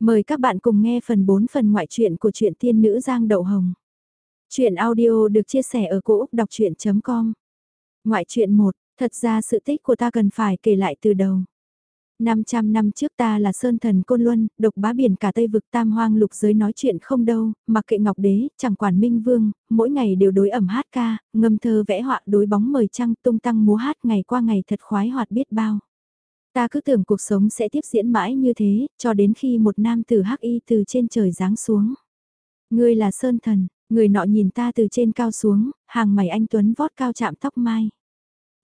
Mời các bạn cùng nghe phần 4 phần ngoại truyện của truyện tiên nữ Giang Đậu Hồng. Truyện audio được chia sẻ ở cỗ đọc chuyện.com Ngoại truyện 1, thật ra sự tích của ta cần phải kể lại từ đầu. 500 năm trước ta là Sơn Thần Côn Luân, độc bá biển cả Tây vực tam hoang lục giới nói chuyện không đâu, mặc kệ Ngọc Đế, chẳng quản Minh Vương, mỗi ngày đều đối ẩm hát ca, ngâm thơ vẽ họa đối bóng mời trăng tung tăng múa hát ngày qua ngày thật khoái hoạt biết bao. Ta cứ tưởng cuộc sống sẽ tiếp diễn mãi như thế, cho đến khi một nam tử hắc y từ trên trời giáng xuống. Ngươi là Sơn Thần, người nọ nhìn ta từ trên cao xuống, hàng mày anh Tuấn vót cao chạm tóc mai.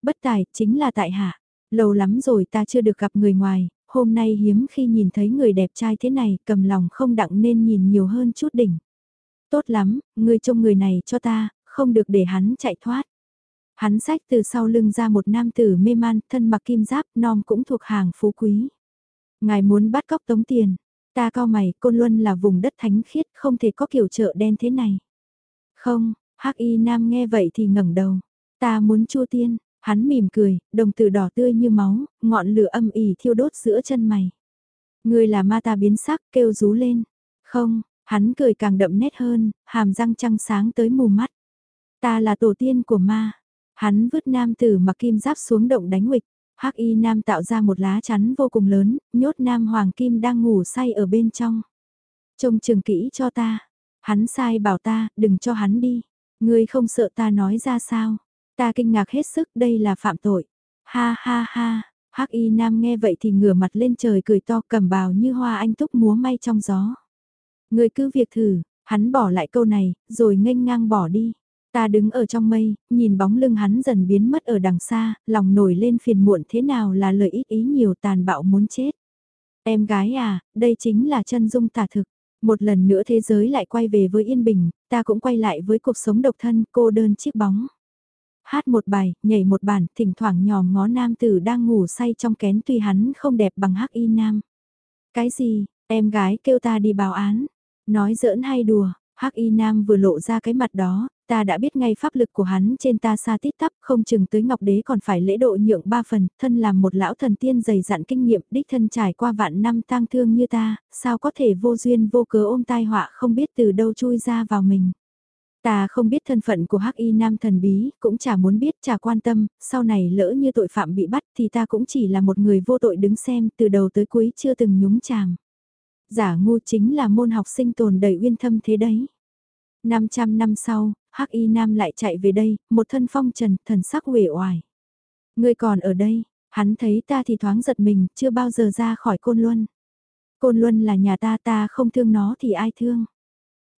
Bất tài, chính là tại hạ. Lâu lắm rồi ta chưa được gặp người ngoài, hôm nay hiếm khi nhìn thấy người đẹp trai thế này, cầm lòng không đặng nên nhìn nhiều hơn chút đỉnh. Tốt lắm, ngươi trông người này cho ta, không được để hắn chạy thoát. Hắn sách từ sau lưng ra một nam tử mê man, thân mặc kim giáp, non cũng thuộc hàng phú quý. Ngài muốn bắt cóc tống tiền, ta cao mày, Côn Luân là vùng đất thánh khiết, không thể có kiểu chợ đen thế này. Không, hắc y nam nghe vậy thì ngẩng đầu, ta muốn chua tiên, hắn mỉm cười, đồng tử đỏ tươi như máu, ngọn lửa âm ỉ thiêu đốt giữa chân mày. Người là ma ta biến sắc, kêu rú lên. Không, hắn cười càng đậm nét hơn, hàm răng trăng sáng tới mù mắt. Ta là tổ tiên của ma, Hắn vứt nam tử mặc kim giáp xuống động đánh nghịch. Hắc y nam tạo ra một lá chắn vô cùng lớn, nhốt nam hoàng kim đang ngủ say ở bên trong. Trông chừng kỹ cho ta. Hắn sai bảo ta, đừng cho hắn đi. Ngươi không sợ ta nói ra sao. Ta kinh ngạc hết sức, đây là phạm tội. Ha ha ha, Hắc y nam nghe vậy thì ngửa mặt lên trời cười to cầm bào như hoa anh túc múa may trong gió. Ngươi cứ việc thử, hắn bỏ lại câu này, rồi nghênh ngang bỏ đi. Ta đứng ở trong mây, nhìn bóng lưng hắn dần biến mất ở đằng xa, lòng nổi lên phiền muộn thế nào là lợi ích ý nhiều tàn bạo muốn chết. Em gái à, đây chính là chân dung tả thực. Một lần nữa thế giới lại quay về với yên bình, ta cũng quay lại với cuộc sống độc thân cô đơn chiếc bóng. Hát một bài, nhảy một bản, thỉnh thoảng nhòm ngó nam tử đang ngủ say trong kén tuy hắn không đẹp bằng hắc y nam. Cái gì, em gái kêu ta đi báo án. Nói giỡn hay đùa, hắc y nam vừa lộ ra cái mặt đó, ta đã biết ngay pháp lực của hắn trên ta xa tít tắp, không chừng tới Ngọc Đế còn phải lễ độ nhượng ba phần, thân làm một lão thần tiên dày dặn kinh nghiệm, đích thân trải qua vạn năm tang thương như ta, sao có thể vô duyên vô cớ ôm tai họa không biết từ đâu chui ra vào mình. Ta không biết thân phận của hắc y nam thần bí, cũng chả muốn biết chả quan tâm, sau này lỡ như tội phạm bị bắt thì ta cũng chỉ là một người vô tội đứng xem từ đầu tới cuối chưa từng nhúng chàm. Giả ngu chính là môn học sinh tồn đầy uyên thâm thế đấy. 500 năm sau, Hắc Y Nam lại chạy về đây, một thân phong trần, thần sắc uể oải. Ngươi còn ở đây, hắn thấy ta thì thoáng giật mình, chưa bao giờ ra khỏi Côn Luân. Côn Luân là nhà ta ta không thương nó thì ai thương.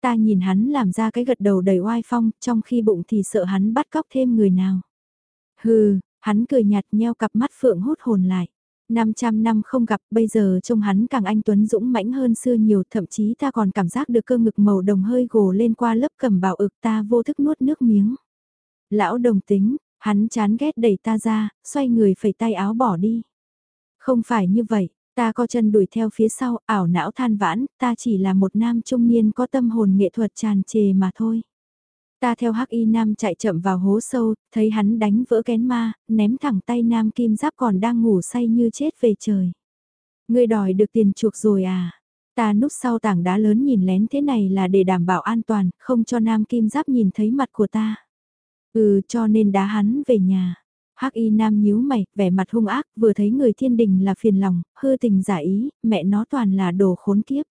Ta nhìn hắn làm ra cái gật đầu đầy oai phong, trong khi bụng thì sợ hắn bắt cóc thêm người nào. Hừ, hắn cười nhạt nheo cặp mắt phượng hút hồn lại. 500 năm không gặp, bây giờ trông hắn càng anh Tuấn dũng mãnh hơn xưa nhiều, thậm chí ta còn cảm giác được cơ ngực màu đồng hơi gồ lên qua lớp cầm bào ực ta vô thức nuốt nước miếng. Lão đồng tính, hắn chán ghét đẩy ta ra, xoay người phẩy tay áo bỏ đi. Không phải như vậy, ta co chân đuổi theo phía sau, ảo não than vãn, ta chỉ là một nam trung niên có tâm hồn nghệ thuật tràn trề mà thôi. Ta theo hắc y nam chạy chậm vào hố sâu, thấy hắn đánh vỡ kén ma, ném thẳng tay nam kim giáp còn đang ngủ say như chết về trời. Ngươi đòi được tiền chuộc rồi à? Ta núp sau tảng đá lớn nhìn lén thế này là để đảm bảo an toàn, không cho nam kim giáp nhìn thấy mặt của ta. Ừ cho nên đá hắn về nhà. Hắc y nam nhíu mày, vẻ mặt hung ác, vừa thấy người thiên đình là phiền lòng, hư tình giả ý, mẹ nó toàn là đồ khốn kiếp.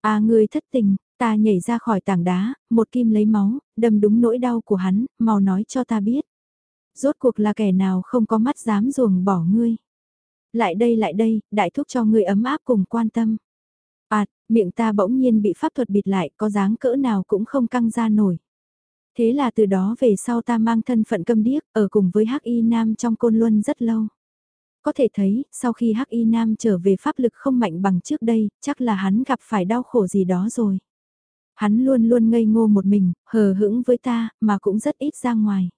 À ngươi thất tình, Ta nhảy ra khỏi tảng đá, một kim lấy máu, đâm đúng nỗi đau của hắn, mau nói cho ta biết. Rốt cuộc là kẻ nào không có mắt dám ruồng bỏ ngươi. Lại đây lại đây, đại thúc cho ngươi ấm áp cùng quan tâm. À, miệng ta bỗng nhiên bị pháp thuật bịt lại, có dáng cỡ nào cũng không căng ra nổi. Thế là từ đó về sau ta mang thân phận câm điếc, ở cùng với Hắc Y Nam trong côn luân rất lâu. Có thể thấy, sau khi Hắc Y Nam trở về pháp lực không mạnh bằng trước đây, chắc là hắn gặp phải đau khổ gì đó rồi. Hắn luôn luôn ngây ngô một mình, hờ hững với ta, mà cũng rất ít ra ngoài.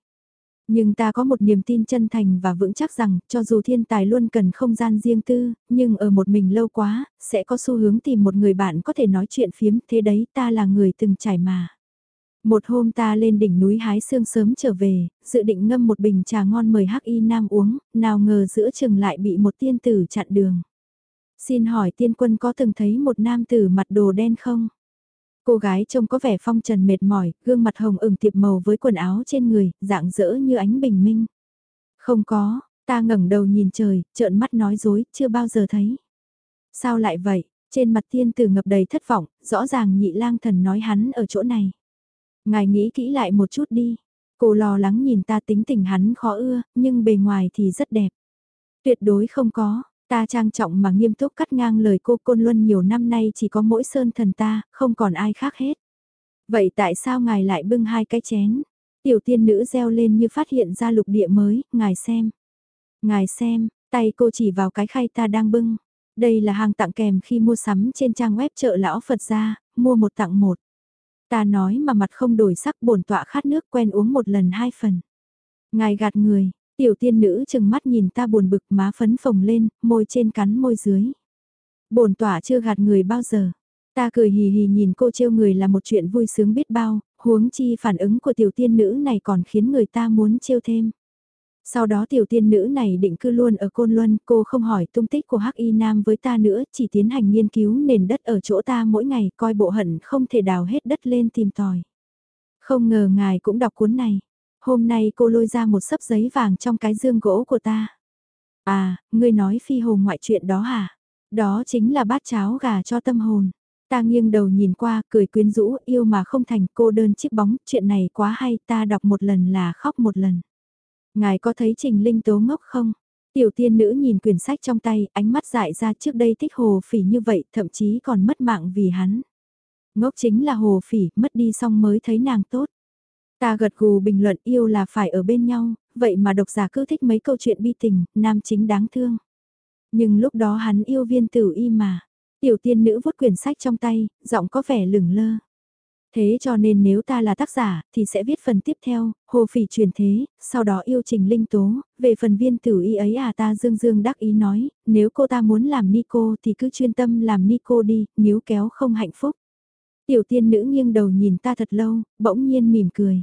Nhưng ta có một niềm tin chân thành và vững chắc rằng, cho dù thiên tài luôn cần không gian riêng tư, nhưng ở một mình lâu quá, sẽ có xu hướng tìm một người bạn có thể nói chuyện phiếm, thế đấy ta là người từng trải mà. Một hôm ta lên đỉnh núi hái sương sớm trở về, dự định ngâm một bình trà ngon mời Hắc Y Nam uống, nào ngờ giữa chừng lại bị một tiên tử chặn đường. Xin hỏi tiên quân có từng thấy một nam tử mặt đồ đen không? Cô gái trông có vẻ phong trần mệt mỏi, gương mặt hồng ửng tiệp màu với quần áo trên người, dạng dỡ như ánh bình minh. Không có, ta ngẩng đầu nhìn trời, trợn mắt nói dối, chưa bao giờ thấy. Sao lại vậy? Trên mặt tiên tử ngập đầy thất vọng, rõ ràng nhị lang thần nói hắn ở chỗ này. Ngài nghĩ kỹ lại một chút đi. Cô lo lắng nhìn ta tính tình hắn khó ưa, nhưng bề ngoài thì rất đẹp. Tuyệt đối không có, ta trang trọng mà nghiêm túc cắt ngang lời cô Côn Luân nhiều năm nay chỉ có mỗi sơn thần ta, không còn ai khác hết. Vậy tại sao ngài lại bưng hai cái chén? Tiểu tiên nữ reo lên như phát hiện ra lục địa mới, ngài xem. Ngài xem, tay cô chỉ vào cái khay ta đang bưng. Đây là hàng tặng kèm khi mua sắm trên trang web chợ lão Phật gia, mua một tặng một. Ta nói mà mặt không đổi sắc bổn tọa khát nước quen uống một lần hai phần. Ngài gạt người, tiểu tiên nữ chừng mắt nhìn ta buồn bực má phấn phồng lên, môi trên cắn môi dưới. Bổn tọa chưa gạt người bao giờ. Ta cười hì hì nhìn cô trêu người là một chuyện vui sướng biết bao, huống chi phản ứng của tiểu tiên nữ này còn khiến người ta muốn trêu thêm. Sau đó tiểu tiên nữ này định cư luôn ở Côn Luân, cô không hỏi tung tích của Hắc Y Nam với ta nữa, chỉ tiến hành nghiên cứu nền đất ở chỗ ta mỗi ngày, coi bộ hận không thể đào hết đất lên tìm tòi. Không ngờ ngài cũng đọc cuốn này. Hôm nay cô lôi ra một sấp giấy vàng trong cái dương gỗ của ta. À, ngươi nói phi hồ ngoại chuyện đó hả? Đó chính là bát cháo gà cho tâm hồn. Ta nghiêng đầu nhìn qua, cười quyến rũ, yêu mà không thành cô đơn chiếc bóng, chuyện này quá hay, ta đọc một lần là khóc một lần. Ngài có thấy Trình Linh Tố ngốc không? Tiểu tiên nữ nhìn quyển sách trong tay, ánh mắt dại ra trước đây thích hồ phỉ như vậy, thậm chí còn mất mạng vì hắn. Ngốc chính là hồ phỉ, mất đi xong mới thấy nàng tốt. Ta gật gù bình luận yêu là phải ở bên nhau, vậy mà độc giả cứ thích mấy câu chuyện bi tình, nam chính đáng thương. Nhưng lúc đó hắn yêu viên tử y mà. Tiểu tiên nữ vuốt quyển sách trong tay, giọng có vẻ lửng lơ. Thế cho nên nếu ta là tác giả, thì sẽ viết phần tiếp theo, hồ phỉ truyền thế, sau đó yêu trình linh tố, về phần viên tử y ấy à ta dương dương đắc ý nói, nếu cô ta muốn làm Nico thì cứ chuyên tâm làm Nico đi, nếu kéo không hạnh phúc. Tiểu tiên nữ nghiêng đầu nhìn ta thật lâu, bỗng nhiên mỉm cười.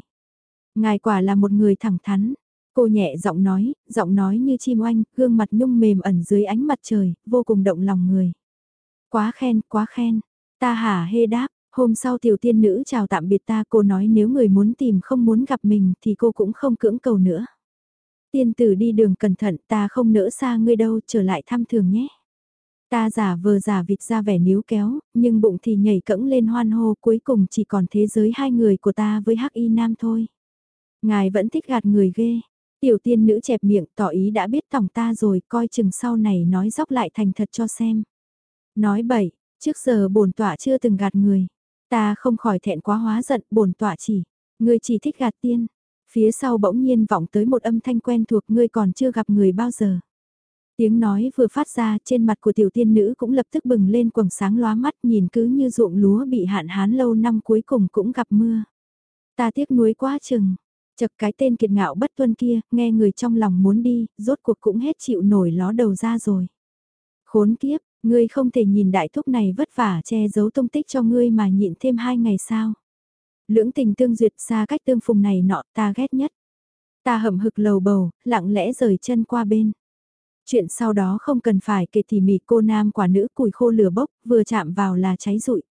Ngài quả là một người thẳng thắn. Cô nhẹ giọng nói, giọng nói như chim oanh, gương mặt nhung mềm ẩn dưới ánh mặt trời, vô cùng động lòng người. Quá khen, quá khen. Ta hả hê đáp, Hôm sau tiểu tiên nữ chào tạm biệt ta cô nói nếu người muốn tìm không muốn gặp mình thì cô cũng không cưỡng cầu nữa. Tiên tử đi đường cẩn thận ta không nỡ xa ngươi đâu trở lại thăm thường nhé. Ta giả vờ giả vịt ra vẻ níu kéo, nhưng bụng thì nhảy cẫng lên hoan hô cuối cùng chỉ còn thế giới hai người của ta với hắc y nam thôi. Ngài vẫn thích gạt người ghê. Tiểu tiên nữ chẹp miệng tỏ ý đã biết tỏng ta rồi coi chừng sau này nói dóc lại thành thật cho xem. Nói bậy, trước giờ bổn tọa chưa từng gạt người. Ta không khỏi thẹn quá hóa giận, bổn tọa chỉ, người chỉ thích gạt tiên. Phía sau bỗng nhiên vọng tới một âm thanh quen thuộc ngươi còn chưa gặp người bao giờ. Tiếng nói vừa phát ra trên mặt của tiểu tiên nữ cũng lập tức bừng lên quầng sáng lóa mắt nhìn cứ như ruộng lúa bị hạn hán lâu năm cuối cùng cũng gặp mưa. Ta tiếc nuối quá chừng, chật cái tên kiệt ngạo bất tuân kia, nghe người trong lòng muốn đi, rốt cuộc cũng hết chịu nổi ló đầu ra rồi. Khốn kiếp, Ngươi không thể nhìn đại thúc này vất vả che giấu tung tích cho ngươi mà nhịn thêm hai ngày sao. Lưỡng tình tương duyệt xa cách tương phùng này nọ ta ghét nhất. Ta hậm hực lầu bầu, lặng lẽ rời chân qua bên. Chuyện sau đó không cần phải kể tỉ mỉ cô nam quả nữ củi khô lửa bốc, vừa chạm vào là cháy rụi.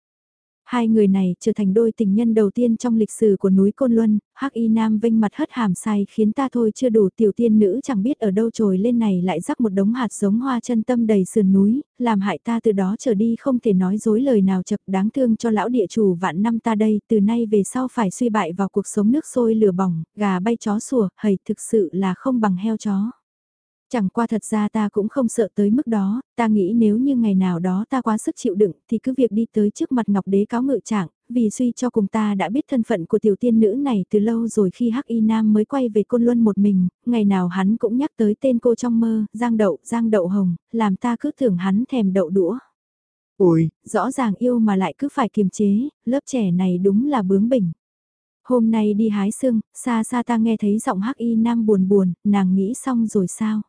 Hai người này trở thành đôi tình nhân đầu tiên trong lịch sử của núi Côn Luân, Hắc Y Nam vinh mặt hất hàm sai khiến ta thôi chưa đủ tiểu tiên nữ chẳng biết ở đâu trồi lên này lại rắc một đống hạt giống hoa chân tâm đầy sườn núi, làm hại ta từ đó trở đi không thể nói dối lời nào chật đáng thương cho lão địa chủ vạn năm ta đây, từ nay về sau phải suy bại vào cuộc sống nước sôi lửa bỏng, gà bay chó sủa, hầy thực sự là không bằng heo chó. Chẳng qua thật ra ta cũng không sợ tới mức đó, ta nghĩ nếu như ngày nào đó ta quá sức chịu đựng thì cứ việc đi tới trước mặt Ngọc Đế cáo ngự trạng, vì suy cho cùng ta đã biết thân phận của tiểu tiên nữ này từ lâu rồi khi Hắc Y Nam mới quay về Côn Luân một mình, ngày nào hắn cũng nhắc tới tên cô trong mơ, Giang Đậu, Giang Đậu Hồng, làm ta cứ tưởng hắn thèm đậu đũa. Ôi, rõ ràng yêu mà lại cứ phải kiềm chế, lớp trẻ này đúng là bướng bỉnh. Hôm nay đi hái sương, xa xa ta nghe thấy giọng Hắc Y Nam buồn buồn, nàng nghĩ xong rồi sao?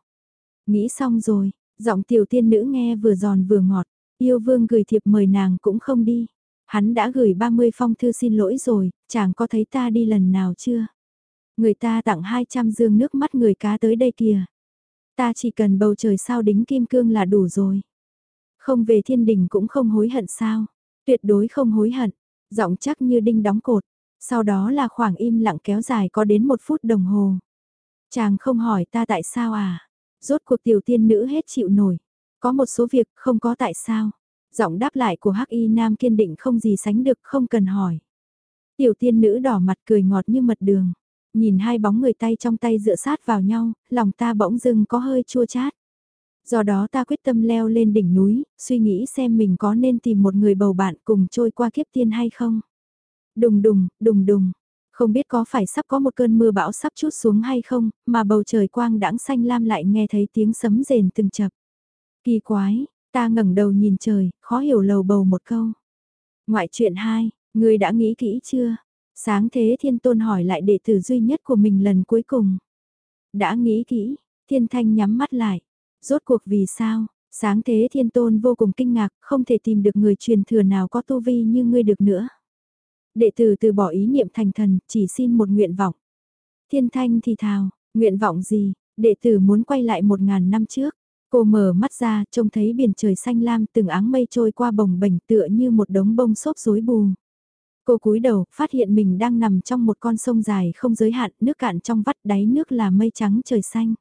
Nghĩ xong rồi, giọng tiểu tiên nữ nghe vừa giòn vừa ngọt, yêu vương gửi thiệp mời nàng cũng không đi. Hắn đã gửi 30 phong thư xin lỗi rồi, chàng có thấy ta đi lần nào chưa? Người ta tặng 200 dương nước mắt người cá tới đây kìa. Ta chỉ cần bầu trời sao đính kim cương là đủ rồi. Không về thiên đình cũng không hối hận sao? Tuyệt đối không hối hận. Giọng chắc như đinh đóng cột. Sau đó là khoảng im lặng kéo dài có đến một phút đồng hồ. Chàng không hỏi ta tại sao à? Rốt cuộc tiểu tiên nữ hết chịu nổi. Có một số việc không có tại sao. Giọng đáp lại của Hắc Y Nam kiên định không gì sánh được không cần hỏi. Tiểu tiên nữ đỏ mặt cười ngọt như mật đường. Nhìn hai bóng người tay trong tay dựa sát vào nhau, lòng ta bỗng dưng có hơi chua chát. Do đó ta quyết tâm leo lên đỉnh núi, suy nghĩ xem mình có nên tìm một người bầu bạn cùng trôi qua kiếp tiên hay không. Đùng đùng, đùng đùng, không biết có phải sắp có một cơn mưa bão sắp chút xuống hay không, mà bầu trời quang đãng xanh lam lại nghe thấy tiếng sấm rền từng chập. Kỳ quái, ta ngẩng đầu nhìn trời, khó hiểu lầu bầu một câu. Ngoại chuyện 2, người đã nghĩ kỹ chưa? Sáng thế thiên tôn hỏi lại đệ tử duy nhất của mình lần cuối cùng. Đã nghĩ kỹ, thiên thanh nhắm mắt lại. Rốt cuộc vì sao? Sáng thế thiên tôn vô cùng kinh ngạc, không thể tìm được người truyền thừa nào có tu vi như ngươi được nữa. Đệ tử từ bỏ ý niệm thành thần, chỉ xin một nguyện vọng. Thiên thanh thì thào, nguyện vọng gì, đệ tử muốn quay lại một ngàn năm trước. Cô mở mắt ra, trông thấy biển trời xanh lam từng áng mây trôi qua bồng bềnh tựa như một đống bông xốp rối bù. Cô cúi đầu, phát hiện mình đang nằm trong một con sông dài không giới hạn, nước cạn trong vắt đáy nước là mây trắng trời xanh.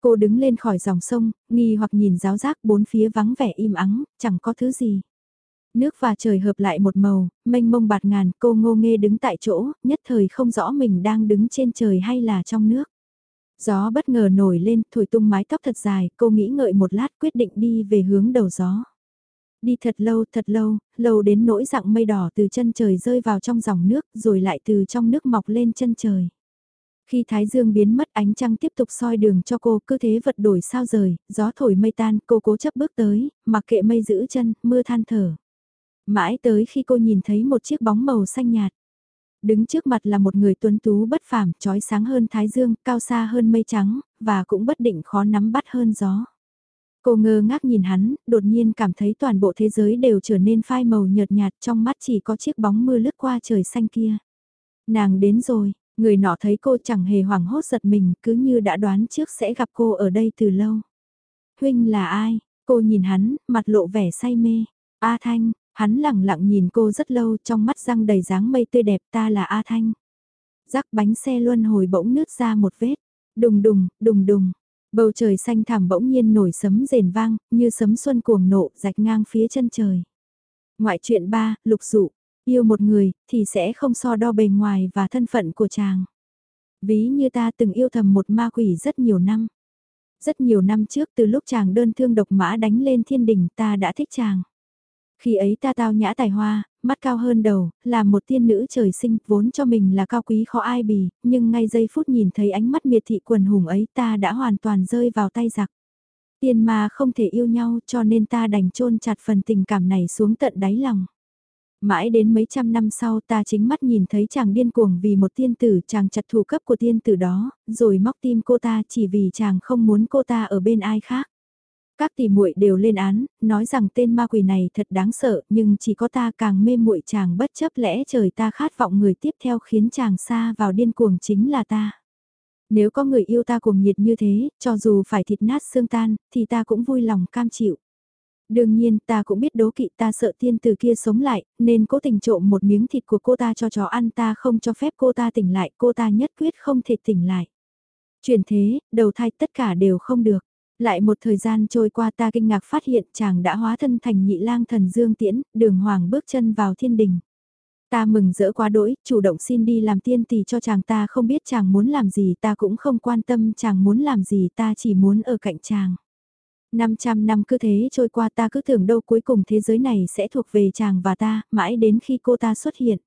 Cô đứng lên khỏi dòng sông, nghi hoặc nhìn giáo giác bốn phía vắng vẻ im ắng, chẳng có thứ gì. Nước và trời hợp lại một màu, mênh mông bạt ngàn, cô ngô nghê đứng tại chỗ, nhất thời không rõ mình đang đứng trên trời hay là trong nước. Gió bất ngờ nổi lên, thổi tung mái tóc thật dài, cô nghĩ ngợi một lát quyết định đi về hướng đầu gió. Đi thật lâu, thật lâu, lâu đến nỗi dạng mây đỏ từ chân trời rơi vào trong dòng nước, rồi lại từ trong nước mọc lên chân trời. Khi thái dương biến mất ánh trăng tiếp tục soi đường cho cô, cứ thế vật đổi sao rời, gió thổi mây tan, cô cố chấp bước tới, mặc kệ mây giữ chân, mưa than thở. Mãi tới khi cô nhìn thấy một chiếc bóng màu xanh nhạt. Đứng trước mặt là một người tuấn tú bất phàm, trói sáng hơn thái dương, cao xa hơn mây trắng, và cũng bất định khó nắm bắt hơn gió. Cô ngơ ngác nhìn hắn, đột nhiên cảm thấy toàn bộ thế giới đều trở nên phai màu nhợt nhạt trong mắt chỉ có chiếc bóng mưa lướt qua trời xanh kia. Nàng đến rồi, người nọ thấy cô chẳng hề hoảng hốt giật mình, cứ như đã đoán trước sẽ gặp cô ở đây từ lâu. Huynh là ai? Cô nhìn hắn, mặt lộ vẻ say mê. A Thanh, hắn lẳng lặng nhìn cô rất lâu trong mắt răng đầy dáng mây tươi đẹp ta là A Thanh. Rắc bánh xe luân hồi bỗng nứt ra một vết. Đùng đùng, đùng đùng, Bầu trời xanh thẳm bỗng nhiên nổi sấm rền vang, như sấm xuân cuồng nộ, rạch ngang phía chân trời. Ngoại truyện 3, lục dụ, yêu một người, thì sẽ không so đo bề ngoài và thân phận của chàng. Ví như ta từng yêu thầm một ma quỷ rất nhiều năm. Rất nhiều năm trước từ lúc chàng đơn thương độc mã đánh lên thiên đình ta đã thích chàng. Khi ấy ta tao nhã tài hoa, mắt cao hơn đầu, là một tiên nữ trời sinh, vốn cho mình là cao quý khó ai bì, nhưng ngay giây phút nhìn thấy ánh mắt miệt thị quần hùng ấy ta đã hoàn toàn rơi vào tay giặc. Tiên mà không thể yêu nhau cho nên ta đành chôn chặt phần tình cảm này xuống tận đáy lòng. Mãi đến mấy trăm năm sau ta chính mắt nhìn thấy chàng điên cuồng vì một tiên tử chàng chặt thủ cấp của tiên tử đó, rồi móc tim cô ta chỉ vì chàng không muốn cô ta ở bên ai khác. Các tỷ muội đều lên án, nói rằng tên ma quỷ này thật đáng sợ, nhưng chỉ có ta càng mê muội chàng bất chấp lẽ trời ta khát vọng người tiếp theo khiến chàng xa vào điên cuồng chính là ta. Nếu có người yêu ta cuồng nhiệt như thế, cho dù phải thịt nát xương tan, thì ta cũng vui lòng cam chịu. Đương nhiên ta cũng biết đố kỵ ta sợ tiên từ kia sống lại, nên cố tình trộm một miếng thịt của cô ta cho chó ăn ta không cho phép cô ta tỉnh lại, cô ta nhất quyết không thể tỉnh lại. Chuyển thế, đầu thai tất cả đều không được. Lại một thời gian trôi qua ta kinh ngạc phát hiện chàng đã hóa thân thành nhị lang thần Dương Tiễn, đường hoàng bước chân vào thiên đình. Ta mừng rỡ quá đỗi, chủ động xin đi làm tiên tỷ cho chàng ta không biết chàng muốn làm gì ta cũng không quan tâm chàng muốn làm gì ta chỉ muốn ở cạnh chàng. 500 năm cứ thế trôi qua ta cứ tưởng đâu cuối cùng thế giới này sẽ thuộc về chàng và ta, mãi đến khi cô ta xuất hiện.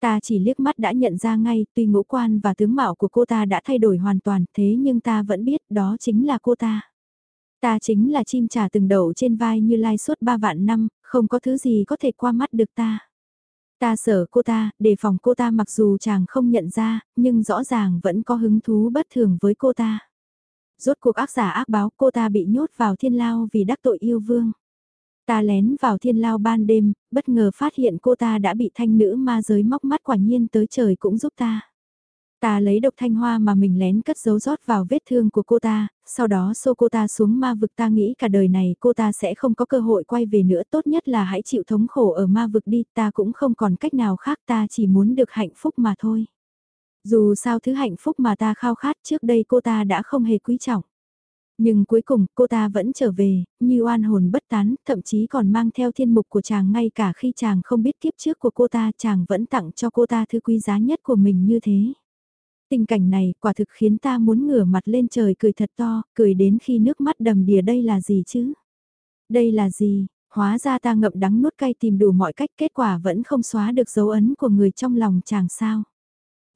Ta chỉ liếc mắt đã nhận ra ngay, tuy ngũ quan và tướng mạo của cô ta đã thay đổi hoàn toàn, thế nhưng ta vẫn biết đó chính là cô ta. Ta chính là chim trà từng đậu trên vai như lai suốt ba vạn năm, không có thứ gì có thể qua mắt được ta. Ta sợ cô ta, đề phòng cô ta mặc dù chàng không nhận ra, nhưng rõ ràng vẫn có hứng thú bất thường với cô ta. Rốt cuộc ác giả ác báo cô ta bị nhốt vào thiên lao vì đắc tội yêu vương. Ta lén vào thiên lao ban đêm, bất ngờ phát hiện cô ta đã bị thanh nữ ma giới móc mắt quả nhiên tới trời cũng giúp ta. Ta lấy độc thanh hoa mà mình lén cất giấu rót vào vết thương của cô ta, sau đó xô cô ta xuống ma vực ta nghĩ cả đời này cô ta sẽ không có cơ hội quay về nữa tốt nhất là hãy chịu thống khổ ở ma vực đi ta cũng không còn cách nào khác ta chỉ muốn được hạnh phúc mà thôi. Dù sao thứ hạnh phúc mà ta khao khát trước đây cô ta đã không hề quý trọng. Nhưng cuối cùng cô ta vẫn trở về, như oan hồn bất tán, thậm chí còn mang theo thiên mục của chàng ngay cả khi chàng không biết kiếp trước của cô ta chàng vẫn tặng cho cô ta thứ quý giá nhất của mình như thế. Tình cảnh này quả thực khiến ta muốn ngửa mặt lên trời cười thật to, cười đến khi nước mắt đầm đìa đây là gì chứ? Đây là gì? Hóa ra ta ngậm đắng nuốt cay tìm đủ mọi cách kết quả vẫn không xóa được dấu ấn của người trong lòng chàng sao.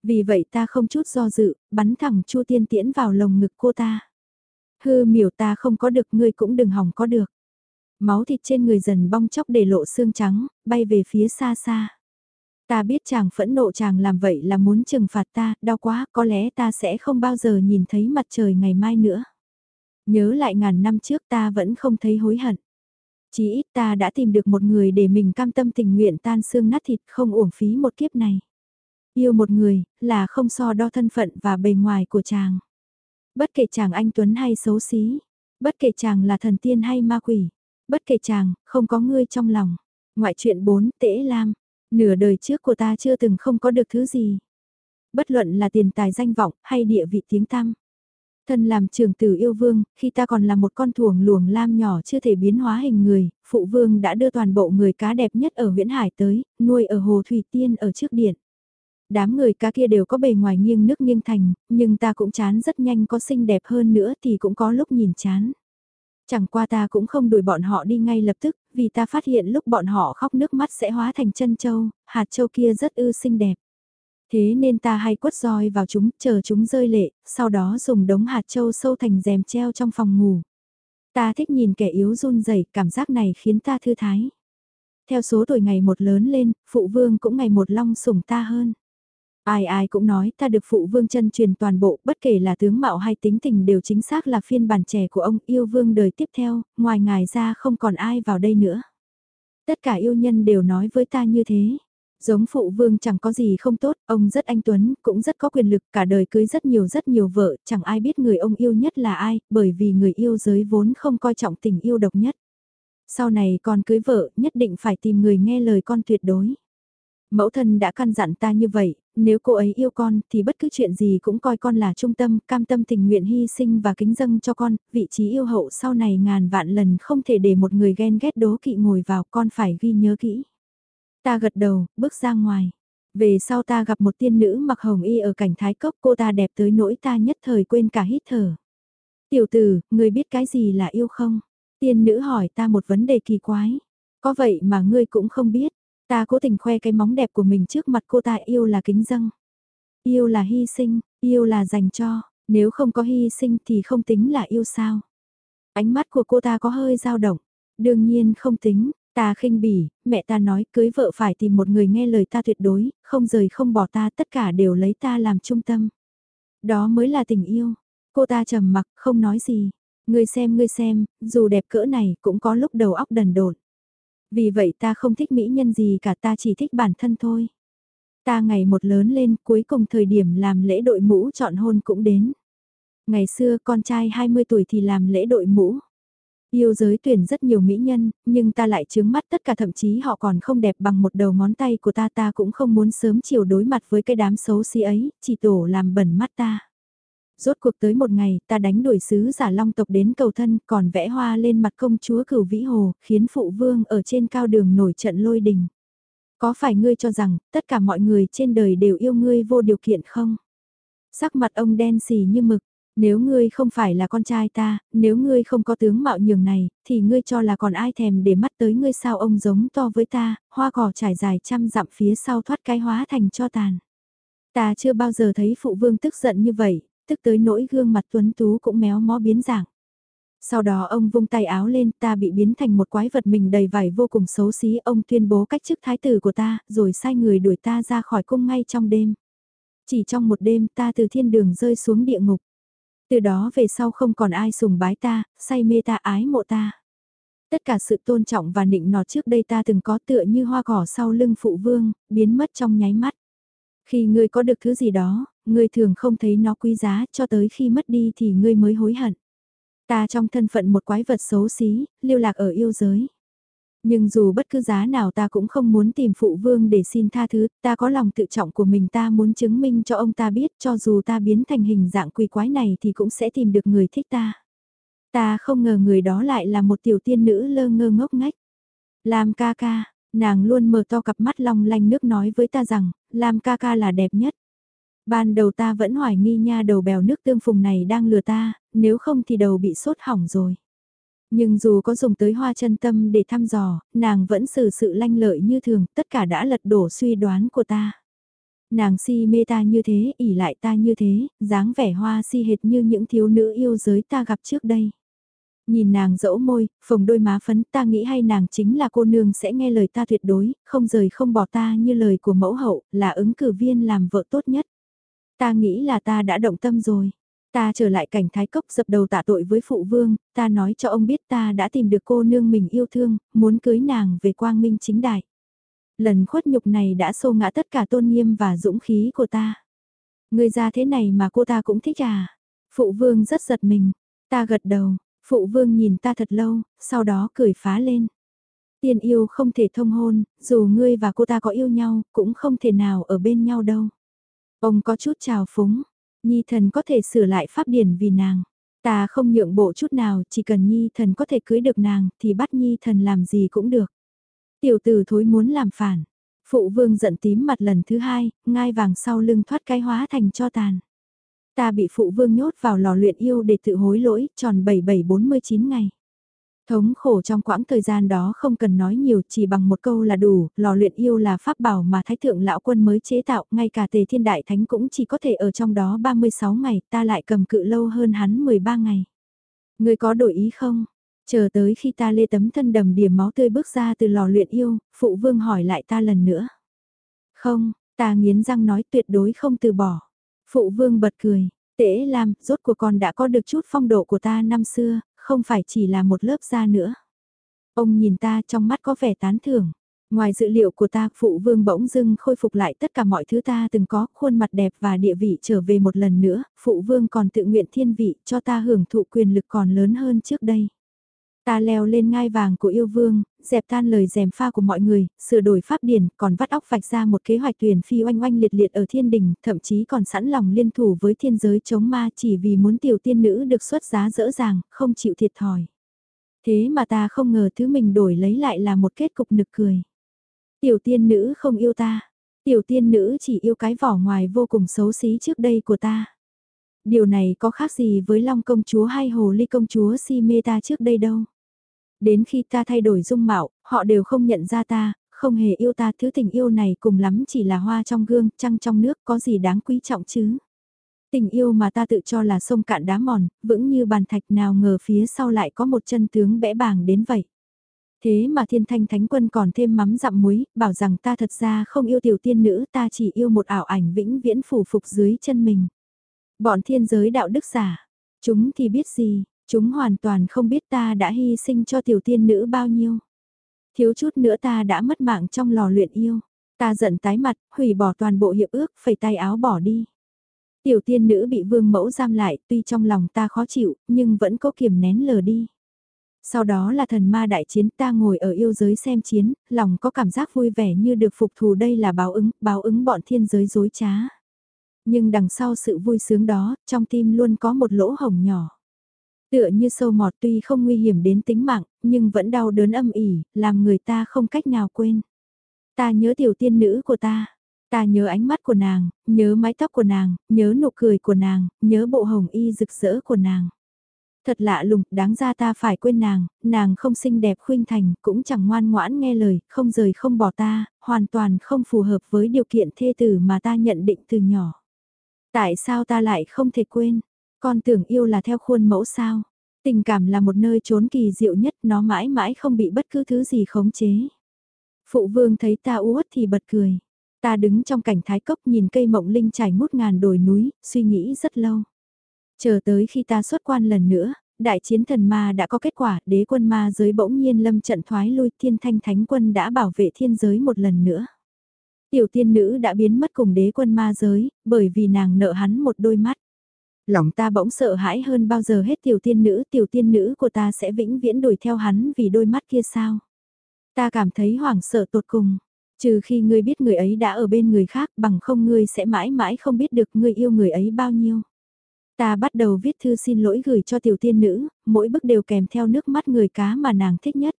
Vì vậy ta không chút do dự, bắn thẳng Chu Tiên Tiễn vào lồng ngực cô ta. Hư miểu ta không có được ngươi cũng đừng hỏng có được. Máu thịt trên người dần bong chóc để lộ xương trắng, bay về phía xa xa. Ta biết chàng phẫn nộ chàng làm vậy là muốn trừng phạt ta, đau quá, có lẽ ta sẽ không bao giờ nhìn thấy mặt trời ngày mai nữa. Nhớ lại ngàn năm trước ta vẫn không thấy hối hận. Chỉ ít ta đã tìm được một người để mình cam tâm tình nguyện tan xương nát thịt không uổng phí một kiếp này. Yêu một người, là không so đo thân phận và bề ngoài của chàng. Bất kể chàng anh Tuấn hay xấu xí, bất kể chàng là thần tiên hay ma quỷ, bất kể chàng, không có ngươi trong lòng. Ngoại truyện 4, Tễ Lam, nửa đời trước của ta chưa từng không có được thứ gì. Bất luận là tiền tài danh vọng hay địa vị tiếng tăm. Thân làm trường tử yêu vương, khi ta còn là một con thuồng luồng lam nhỏ chưa thể biến hóa hình người, phụ vương đã đưa toàn bộ người cá đẹp nhất ở huyện hải tới, nuôi ở hồ Thủy Tiên ở trước điện đám người cá kia đều có bề ngoài nghiêng nước nghiêng thành, nhưng ta cũng chán rất nhanh có xinh đẹp hơn nữa thì cũng có lúc nhìn chán. Chẳng qua ta cũng không đuổi bọn họ đi ngay lập tức, vì ta phát hiện lúc bọn họ khóc nước mắt sẽ hóa thành chân châu, hạt châu kia rất ư xinh đẹp. Thế nên ta hay quất roi vào chúng, chờ chúng rơi lệ, sau đó dùng đống hạt châu sâu thành rèm treo trong phòng ngủ. Ta thích nhìn kẻ yếu run rẩy, cảm giác này khiến ta thư thái. Theo số tuổi ngày một lớn lên, phụ vương cũng ngày một long sủng ta hơn. Ai ai cũng nói ta được phụ vương chân truyền toàn bộ, bất kể là tướng mạo hay tính tình đều chính xác là phiên bản trẻ của ông yêu vương đời tiếp theo, ngoài ngài ra không còn ai vào đây nữa. Tất cả yêu nhân đều nói với ta như thế. Giống phụ vương chẳng có gì không tốt, ông rất anh tuấn, cũng rất có quyền lực, cả đời cưới rất nhiều rất nhiều vợ, chẳng ai biết người ông yêu nhất là ai, bởi vì người yêu giới vốn không coi trọng tình yêu độc nhất. Sau này con cưới vợ, nhất định phải tìm người nghe lời con tuyệt đối. Mẫu thân đã căn dặn ta như vậy, nếu cô ấy yêu con thì bất cứ chuyện gì cũng coi con là trung tâm, cam tâm tình nguyện hy sinh và kính dâng cho con, vị trí yêu hậu sau này ngàn vạn lần không thể để một người ghen ghét đố kỵ ngồi vào con phải ghi nhớ kỹ. Ta gật đầu, bước ra ngoài. Về sau ta gặp một tiên nữ mặc hồng y ở cảnh thái cốc cô ta đẹp tới nỗi ta nhất thời quên cả hít thở. Tiểu tử, người biết cái gì là yêu không? Tiên nữ hỏi ta một vấn đề kỳ quái. Có vậy mà ngươi cũng không biết. Ta cố tình khoe cái móng đẹp của mình trước mặt cô ta yêu là kính dâng. Yêu là hy sinh, yêu là dành cho, nếu không có hy sinh thì không tính là yêu sao. Ánh mắt của cô ta có hơi dao động, đương nhiên không tính, ta khinh bỉ, mẹ ta nói cưới vợ phải tìm một người nghe lời ta tuyệt đối, không rời không bỏ ta tất cả đều lấy ta làm trung tâm. Đó mới là tình yêu. Cô ta trầm mặc không nói gì. Ngươi xem ngươi xem, dù đẹp cỡ này cũng có lúc đầu óc đần độn. Vì vậy ta không thích mỹ nhân gì cả ta chỉ thích bản thân thôi. Ta ngày một lớn lên cuối cùng thời điểm làm lễ đội mũ chọn hôn cũng đến. Ngày xưa con trai 20 tuổi thì làm lễ đội mũ. Yêu giới tuyển rất nhiều mỹ nhân, nhưng ta lại chướng mắt tất cả thậm chí họ còn không đẹp bằng một đầu ngón tay của ta ta cũng không muốn sớm chiều đối mặt với cái đám xấu xí ấy, chỉ tổ làm bẩn mắt ta rốt cuộc tới một ngày ta đánh đuổi sứ giả long tộc đến cầu thân còn vẽ hoa lên mặt công chúa cửu vĩ hồ, khiến phụ vương ở trên cao đường nổi trận lôi đình. Có phải ngươi cho rằng tất cả mọi người trên đời đều yêu ngươi vô điều kiện không? Sắc mặt ông đen xì như mực, nếu ngươi không phải là con trai ta, nếu ngươi không có tướng mạo nhường này, thì ngươi cho là còn ai thèm để mắt tới ngươi sao ông giống to với ta, hoa cỏ trải dài trăm dặm phía sau thoát cái hóa thành cho tàn. Ta chưa bao giờ thấy phụ vương tức giận như vậy, tức tới nỗi gương mặt tuấn tú cũng méo mó biến dạng. Sau đó ông vung tay áo lên ta bị biến thành một quái vật mình đầy vải vô cùng xấu xí ông tuyên bố cách chức thái tử của ta rồi sai người đuổi ta ra khỏi cung ngay trong đêm. Chỉ trong một đêm ta từ thiên đường rơi xuống địa ngục. Từ đó về sau không còn ai sùng bái ta, say mê ta ái mộ ta. Tất cả sự tôn trọng và nịnh nọt trước đây ta từng có tựa như hoa cỏ sau lưng phụ vương, biến mất trong nháy mắt. Khi ngươi có được thứ gì đó, ngươi thường không thấy nó quý giá, cho tới khi mất đi thì ngươi mới hối hận. Ta trong thân phận một quái vật xấu xí, lưu lạc ở yêu giới. Nhưng dù bất cứ giá nào ta cũng không muốn tìm phụ vương để xin tha thứ, ta có lòng tự trọng của mình ta muốn chứng minh cho ông ta biết cho dù ta biến thành hình dạng quỷ quái này thì cũng sẽ tìm được người thích ta. Ta không ngờ người đó lại là một tiểu tiên nữ lơ ngơ ngốc ngách. Lam ca ca, nàng luôn mở to cặp mắt long lanh nước nói với ta rằng, Lam ca ca là đẹp nhất. Ban đầu ta vẫn hoài nghi nha đầu bèo nước tương phùng này đang lừa ta, nếu không thì đầu bị sốt hỏng rồi. Nhưng dù có dùng tới hoa chân tâm để thăm dò, nàng vẫn xử sự lanh lợi như thường, tất cả đã lật đổ suy đoán của ta. Nàng si mê ta như thế, ỉ lại ta như thế, dáng vẻ hoa si hệt như những thiếu nữ yêu giới ta gặp trước đây. Nhìn nàng dẫu môi, phồng đôi má phấn ta nghĩ hay nàng chính là cô nương sẽ nghe lời ta tuyệt đối, không rời không bỏ ta như lời của mẫu hậu, là ứng cử viên làm vợ tốt nhất. Ta nghĩ là ta đã động tâm rồi. Ta trở lại cảnh thái cốc dập đầu tạ tội với phụ vương, ta nói cho ông biết ta đã tìm được cô nương mình yêu thương, muốn cưới nàng về quang minh chính đại. Lần khuất nhục này đã xô ngã tất cả tôn nghiêm và dũng khí của ta. Người ra thế này mà cô ta cũng thích à? Phụ vương rất giật mình. Ta gật đầu, phụ vương nhìn ta thật lâu, sau đó cười phá lên. tiền yêu không thể thông hôn, dù ngươi và cô ta có yêu nhau, cũng không thể nào ở bên nhau đâu. Ông có chút trào phúng, Nhi thần có thể sửa lại pháp điển vì nàng. Ta không nhượng bộ chút nào, chỉ cần Nhi thần có thể cưới được nàng, thì bắt Nhi thần làm gì cũng được. Tiểu tử thối muốn làm phản. Phụ vương giận tím mặt lần thứ hai, ngai vàng sau lưng thoát cái hóa thành cho tàn. Ta bị phụ vương nhốt vào lò luyện yêu để tự hối lỗi, tròn 7749 ngày. Thống khổ trong quãng thời gian đó không cần nói nhiều chỉ bằng một câu là đủ, lò luyện yêu là pháp bảo mà Thái Thượng Lão Quân mới chế tạo, ngay cả tề thiên đại thánh cũng chỉ có thể ở trong đó 36 ngày, ta lại cầm cự lâu hơn hắn 13 ngày. Người có đổi ý không? Chờ tới khi ta lê tấm thân đầm điểm máu tươi bước ra từ lò luyện yêu, phụ vương hỏi lại ta lần nữa. Không, ta nghiến răng nói tuyệt đối không từ bỏ. Phụ vương bật cười, tễ làm, rốt của con đã có được chút phong độ của ta năm xưa, không phải chỉ là một lớp da nữa. Ông nhìn ta trong mắt có vẻ tán thưởng. Ngoài dự liệu của ta, phụ vương bỗng dưng khôi phục lại tất cả mọi thứ ta từng có, khuôn mặt đẹp và địa vị trở về một lần nữa, phụ vương còn tự nguyện thiên vị cho ta hưởng thụ quyền lực còn lớn hơn trước đây. Ta leo lên ngai vàng của yêu vương, dẹp tan lời dèm pha của mọi người, sửa đổi pháp điển, còn vắt óc vạch ra một kế hoạch tuyển phi oanh oanh liệt liệt ở thiên đình, thậm chí còn sẵn lòng liên thủ với thiên giới chống ma chỉ vì muốn tiểu tiên nữ được xuất giá dỡ dàng, không chịu thiệt thòi. Thế mà ta không ngờ thứ mình đổi lấy lại là một kết cục nực cười. Tiểu tiên nữ không yêu ta, tiểu tiên nữ chỉ yêu cái vỏ ngoài vô cùng xấu xí trước đây của ta. Điều này có khác gì với Long công chúa hay Hồ Ly công chúa si mê ta trước đây đâu. Đến khi ta thay đổi dung mạo, họ đều không nhận ra ta, không hề yêu ta thứ tình yêu này cùng lắm chỉ là hoa trong gương, trăng trong nước có gì đáng quý trọng chứ. Tình yêu mà ta tự cho là sông cạn đá mòn, vững như bàn thạch nào ngờ phía sau lại có một chân tướng bẽ bàng đến vậy. Thế mà thiên thanh thánh quân còn thêm mắm dặm muối, bảo rằng ta thật ra không yêu tiểu tiên nữ ta chỉ yêu một ảo ảnh vĩnh viễn phủ phục dưới chân mình. Bọn thiên giới đạo đức giả, chúng thì biết gì, chúng hoàn toàn không biết ta đã hy sinh cho tiểu tiên nữ bao nhiêu. Thiếu chút nữa ta đã mất mạng trong lò luyện yêu, ta giận tái mặt, hủy bỏ toàn bộ hiệp ước, phẩy tay áo bỏ đi. Tiểu tiên nữ bị vương mẫu giam lại, tuy trong lòng ta khó chịu, nhưng vẫn có kiềm nén lờ đi. Sau đó là thần ma đại chiến ta ngồi ở yêu giới xem chiến, lòng có cảm giác vui vẻ như được phục thù đây là báo ứng, báo ứng bọn thiên giới dối trá. Nhưng đằng sau sự vui sướng đó, trong tim luôn có một lỗ hổng nhỏ. Tựa như sâu mọt tuy không nguy hiểm đến tính mạng, nhưng vẫn đau đớn âm ỉ, làm người ta không cách nào quên. Ta nhớ tiểu tiên nữ của ta. Ta nhớ ánh mắt của nàng, nhớ mái tóc của nàng, nhớ nụ cười của nàng, nhớ bộ hồng y rực rỡ của nàng. Thật lạ lùng, đáng ra ta phải quên nàng, nàng không xinh đẹp khuynh thành, cũng chẳng ngoan ngoãn nghe lời, không rời không bỏ ta, hoàn toàn không phù hợp với điều kiện thê tử mà ta nhận định từ nhỏ. Tại sao ta lại không thể quên? Con tưởng yêu là theo khuôn mẫu sao? Tình cảm là một nơi trốn kỳ diệu nhất, nó mãi mãi không bị bất cứ thứ gì khống chế. Phụ vương thấy ta uất thì bật cười. Ta đứng trong cảnh thái cốc nhìn cây mộng linh trải ngút ngàn đồi núi, suy nghĩ rất lâu. Chờ tới khi ta xuất quan lần nữa, đại chiến thần ma đã có kết quả, đế quân ma giới bỗng nhiên lâm trận thoái lui thiên thanh thánh quân đã bảo vệ thiên giới một lần nữa. Tiểu tiên nữ đã biến mất cùng đế quân ma giới, bởi vì nàng nợ hắn một đôi mắt. Lòng ta bỗng sợ hãi hơn bao giờ hết tiểu tiên nữ, tiểu tiên nữ của ta sẽ vĩnh viễn đuổi theo hắn vì đôi mắt kia sao. Ta cảm thấy hoảng sợ tột cùng, trừ khi ngươi biết người ấy đã ở bên người khác bằng không ngươi sẽ mãi mãi không biết được ngươi yêu người ấy bao nhiêu. Ta bắt đầu viết thư xin lỗi gửi cho tiểu tiên nữ, mỗi bức đều kèm theo nước mắt người cá mà nàng thích nhất.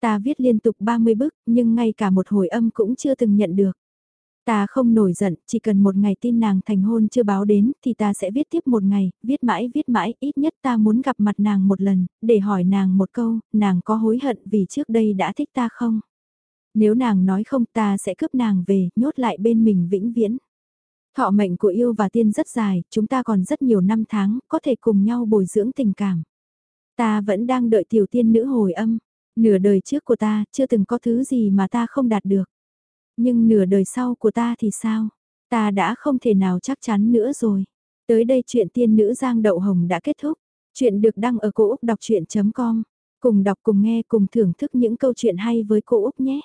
Ta viết liên tục 30 bức, nhưng ngay cả một hồi âm cũng chưa từng nhận được. Ta không nổi giận, chỉ cần một ngày tin nàng thành hôn chưa báo đến thì ta sẽ viết tiếp một ngày, viết mãi viết mãi, ít nhất ta muốn gặp mặt nàng một lần, để hỏi nàng một câu, nàng có hối hận vì trước đây đã thích ta không? Nếu nàng nói không ta sẽ cướp nàng về, nhốt lại bên mình vĩnh viễn. Thọ mệnh của yêu và tiên rất dài, chúng ta còn rất nhiều năm tháng, có thể cùng nhau bồi dưỡng tình cảm. Ta vẫn đang đợi tiểu tiên nữ hồi âm, nửa đời trước của ta chưa từng có thứ gì mà ta không đạt được. Nhưng nửa đời sau của ta thì sao? Ta đã không thể nào chắc chắn nữa rồi. Tới đây chuyện tiên nữ Giang Đậu Hồng đã kết thúc. Chuyện được đăng ở cổ Úc đọc chuyện.com. Cùng đọc cùng nghe cùng thưởng thức những câu chuyện hay với cô Úc nhé.